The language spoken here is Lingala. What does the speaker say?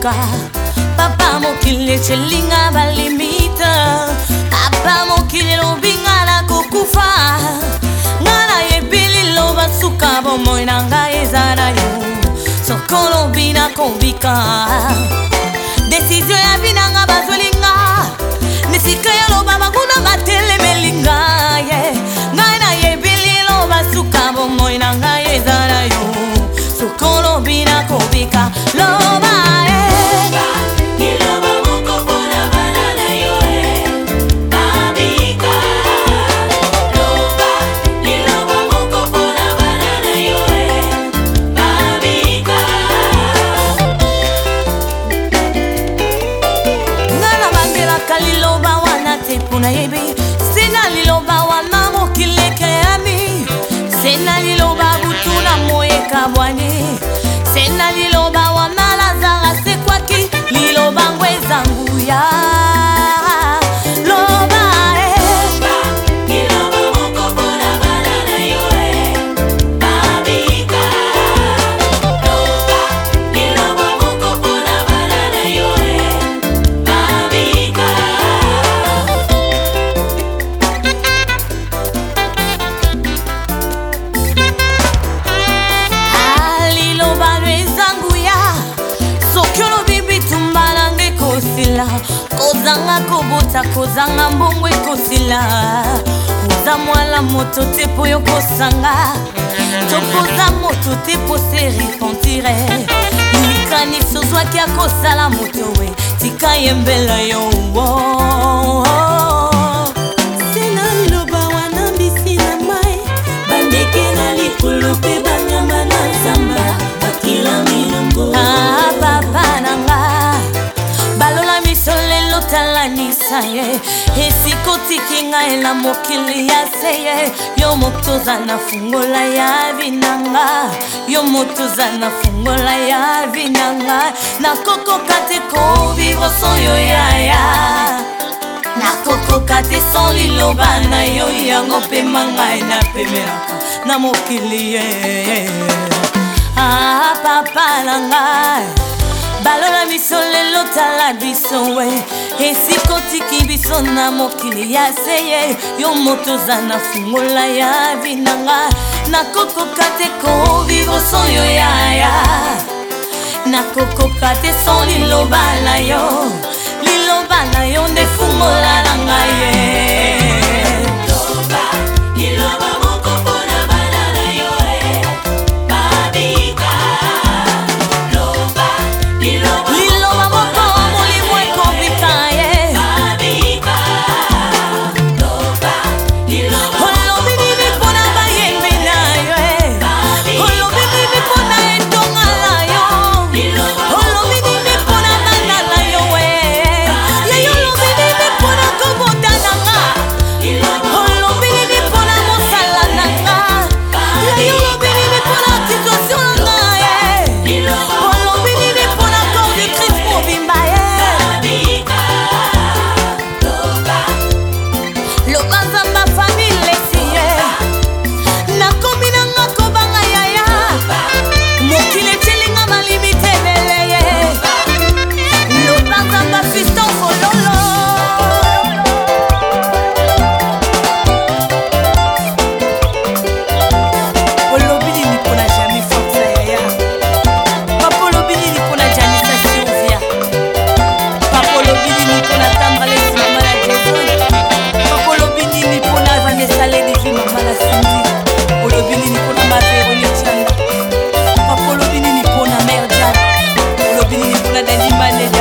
koyoka papa mokili ecelinga balimite papa mokili elobinga na kokufa nga nayebi liloba suka bomoi na ngai eza na yo sokolobi nakobika desizio ya binanga bazwelinga nesika yoloba bakuna batelemelinga kosila kozanga kobota kozanga mbongo ekosila oza mwala moto te mpo yo kosanga tokoza moto te mpo se repentire likanisi ozwaki akosala moto we tika yembela yo otalanisa ye esika otiki ngai na mokili ya se ye yo moto oza na fungola ya binanga yo moto oza na fungola ya binanga nakokoka te kovivre sans yo yaya nakokoka te sans liloba na yo yango mpema ngai e napemelaka na mokili ye ah, papa na ngai balola biso lelo tala biso we esika otiki biso na mokili ya seye yo moto oza na fungola ya binanga nakokoka te kovivre soyo yaya nakokoka te so liloba na yo liloba na yo nde fungola na ngai ye la animale